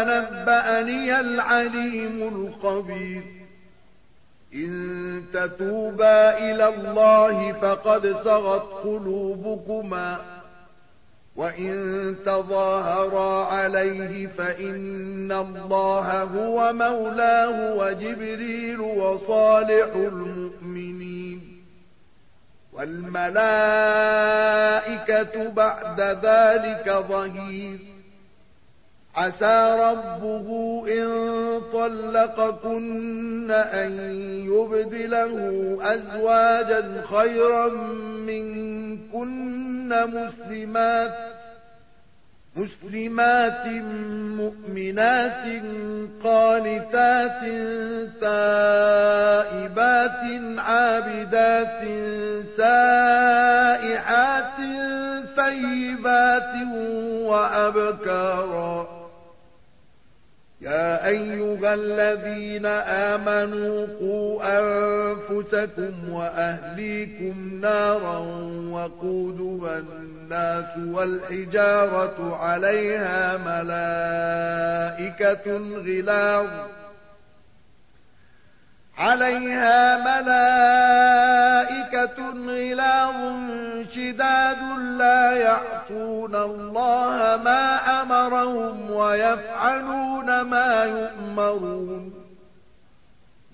نبأني العليم الخبير. إن تتوبا إلى الله فقد صغت قلوبكما. وإن تظاهرا عليه فإن الله هو مولاه وجبريل وصالح المؤمنين. والملائكة بعد ذلك ظهير. عسى ربه إن طلقكن أن يبدله أزواجا خيرا منكن مسلمات مسلمات مؤمنات قانتات تائبات عابدات سائحات ثيبات وأبكارا. يا أيها الذين آمنوا قوا أنفسكم وأهليكم نارا وقودها الناس والحجارة عليها ملائكة غلاظ عليها ملائكة يعصون الله ما أمرهم ويفعلون ما يؤمرون.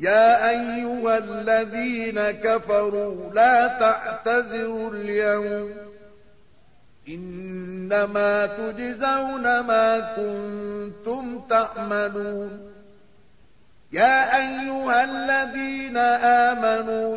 يا أيها الذين كفروا لا تعتذروا اليوم إنما تجزون ما كنتم تعملون. يا أيها الذين آمنوا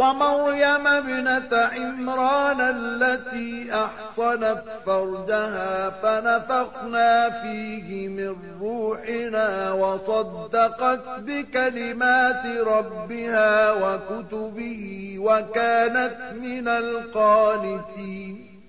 ومريم ابنة عمران التي أحصنت فرجها فنفقنا فيه من روحنا وصدقت بكلمات ربها وكتبه وكانت من القانتين.